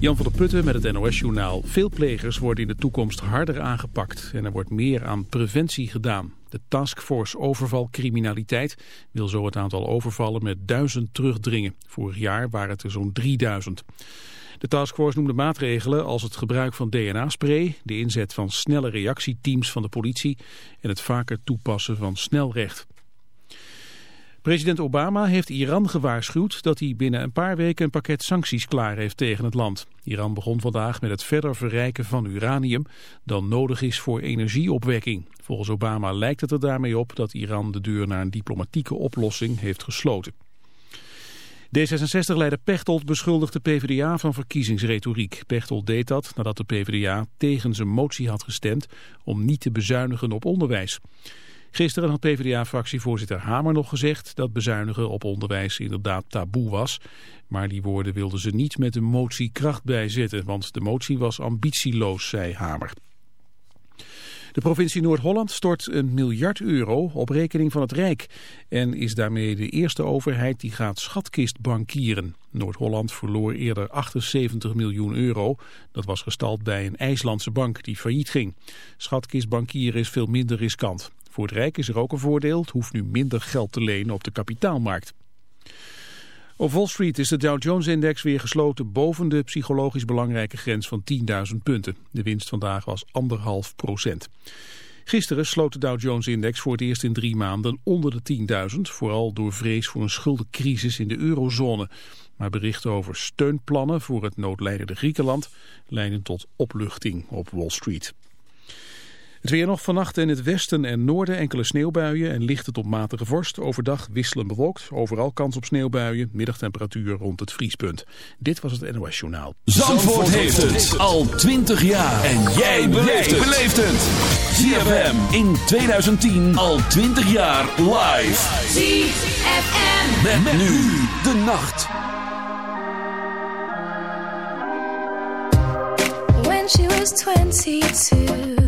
Jan van der Putten met het NOS-journaal. Veel plegers worden in de toekomst harder aangepakt en er wordt meer aan preventie gedaan. De Taskforce Overvalcriminaliteit wil zo het aantal overvallen met duizend terugdringen. Vorig jaar waren het er zo'n 3000. De taskforce noemde maatregelen als het gebruik van DNA-spray, de inzet van snelle reactieteams van de politie en het vaker toepassen van snelrecht. President Obama heeft Iran gewaarschuwd dat hij binnen een paar weken een pakket sancties klaar heeft tegen het land. Iran begon vandaag met het verder verrijken van uranium dat nodig is voor energieopwekking. Volgens Obama lijkt het er daarmee op dat Iran de deur naar een diplomatieke oplossing heeft gesloten. D66-leider Pechtold beschuldigt de PvdA van verkiezingsretoriek. Pechtold deed dat nadat de PvdA tegen zijn motie had gestemd om niet te bezuinigen op onderwijs. Gisteren had PvdA-fractievoorzitter Hamer nog gezegd dat bezuinigen op onderwijs inderdaad taboe was. Maar die woorden wilden ze niet met de motie kracht bijzetten, want de motie was ambitieloos, zei Hamer. De provincie Noord-Holland stort een miljard euro op rekening van het Rijk en is daarmee de eerste overheid die gaat schatkist bankieren. Noord-Holland verloor eerder 78 miljoen euro. Dat was gestald bij een IJslandse bank die failliet ging. Schatkist bankieren is veel minder riskant. Voor het Rijk is er ook een voordeel. Het hoeft nu minder geld te lenen op de kapitaalmarkt. Op Wall Street is de Dow Jones-index weer gesloten boven de psychologisch belangrijke grens van 10.000 punten. De winst vandaag was 1,5 procent. Gisteren sloot de Dow Jones-index voor het eerst in drie maanden onder de 10.000, vooral door vrees voor een schuldencrisis in de eurozone. Maar berichten over steunplannen voor het noodlijdende Griekenland leiden tot opluchting op Wall Street. Het weer nog vannacht in het westen en noorden enkele sneeuwbuien en lichte tot matige vorst. Overdag wisselen bewolkt, overal kans op sneeuwbuien, middagtemperatuur rond het vriespunt. Dit was het NOS Journaal. Zandvoort, heeft het al 20 jaar. En jij beleeft het. ZFM in 2010 al 20 jaar live. ZFM. Met, met nu de nacht. When she was 22,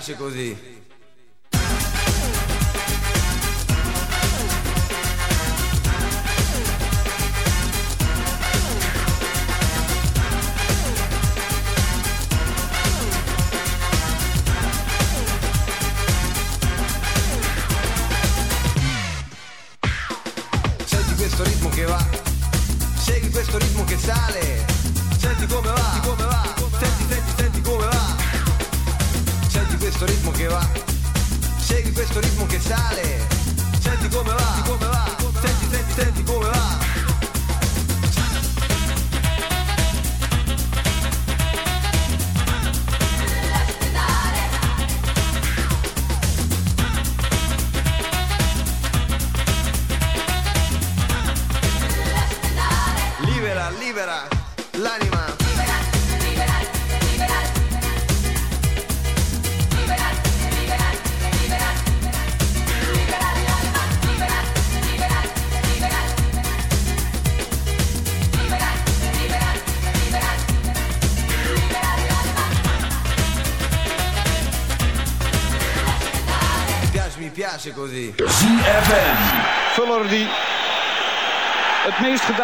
piace così.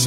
Is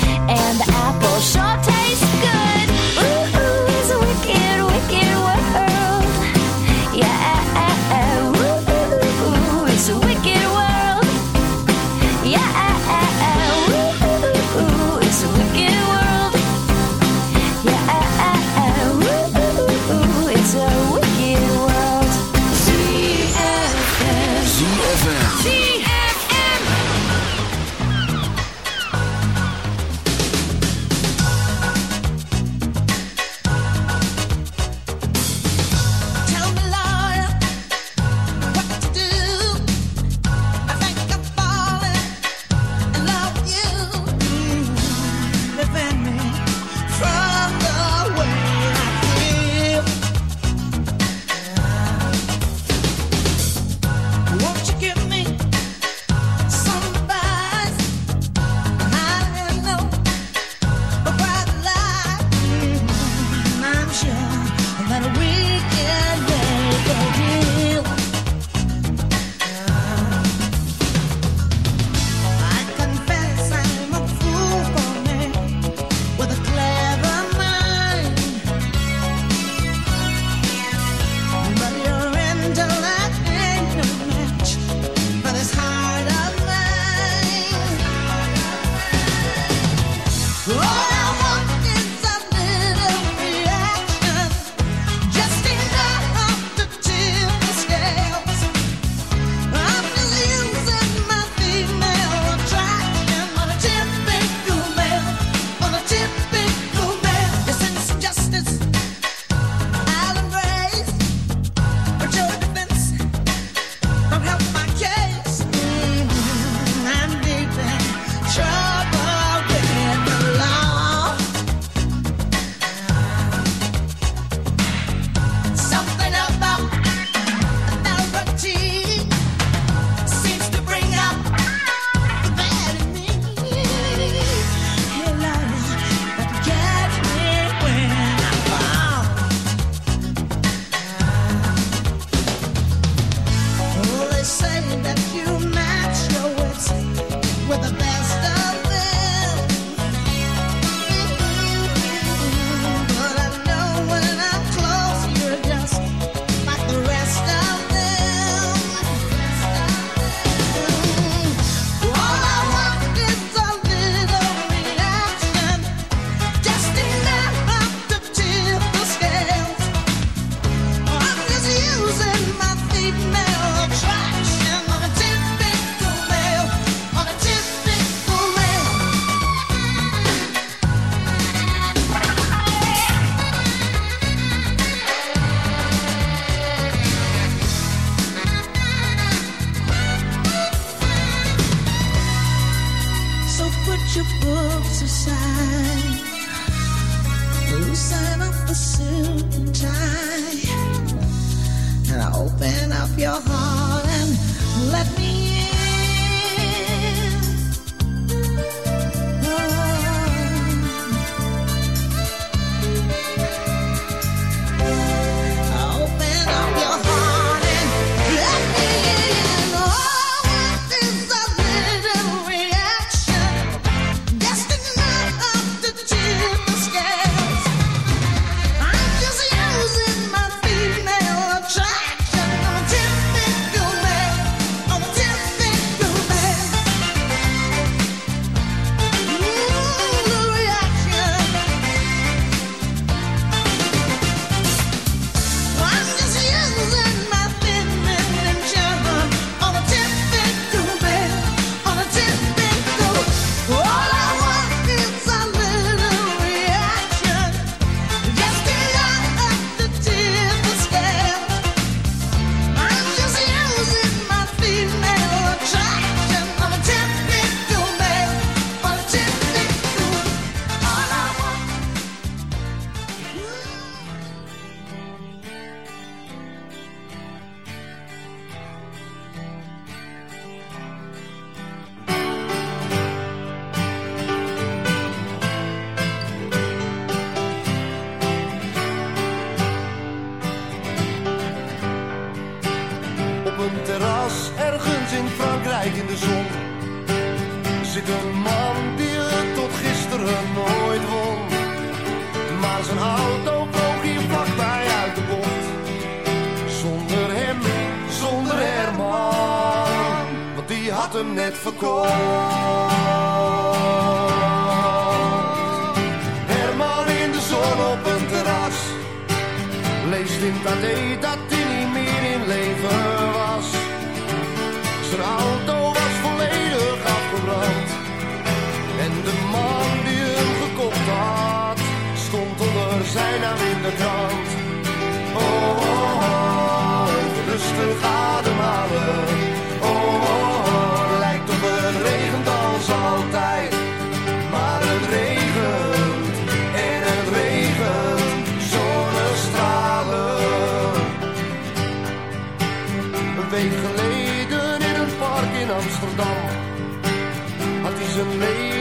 and made.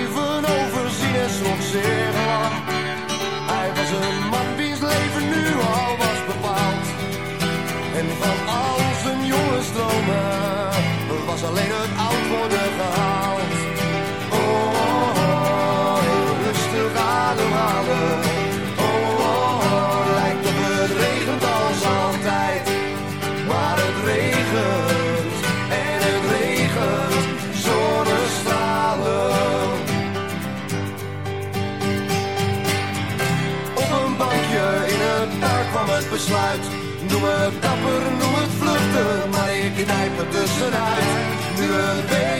tonight. Knew